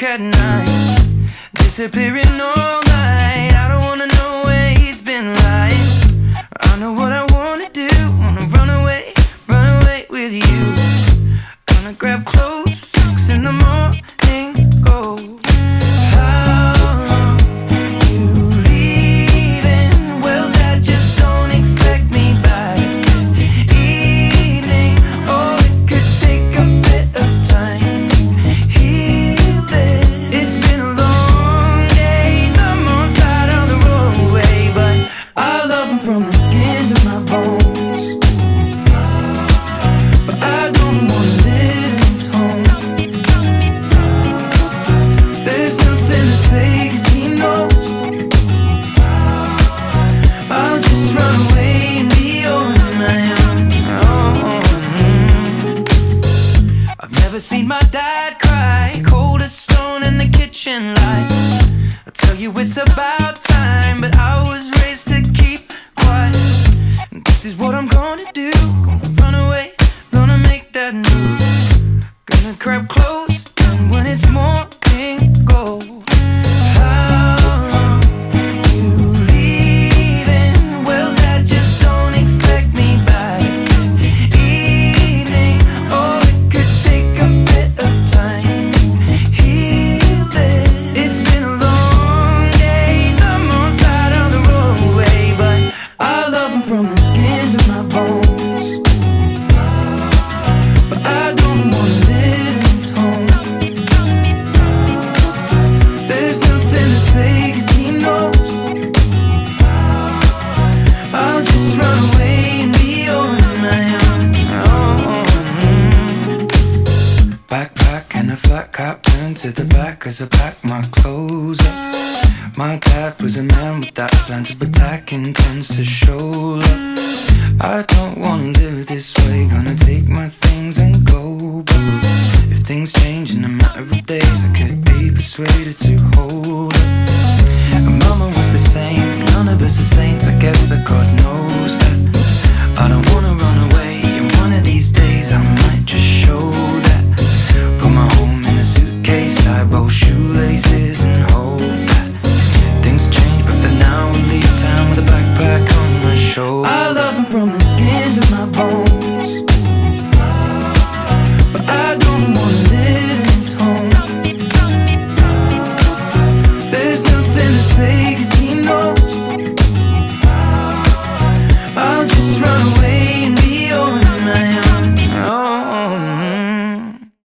drunk at night, disappearing all night. I don't wanna know where he's been like. I know what I wanna do, wanna run away, run away with you. Gonna grab clothes, socks in the morning. Never seen my dad cry, cold as stone in the kitchen light. I tell you it's about time, but I was raised to keep quiet. And this is what I'm gonna do. Gonna run away, gonna make that move. Gonna grab close, as I pack my clothes up. My dad was a man without that plan to attack intends to show up. I don't wanna live this way, gonna take my things and go. But if things change in a matter of days, I could be persuaded to hold up. And mama was the same, none of us the same,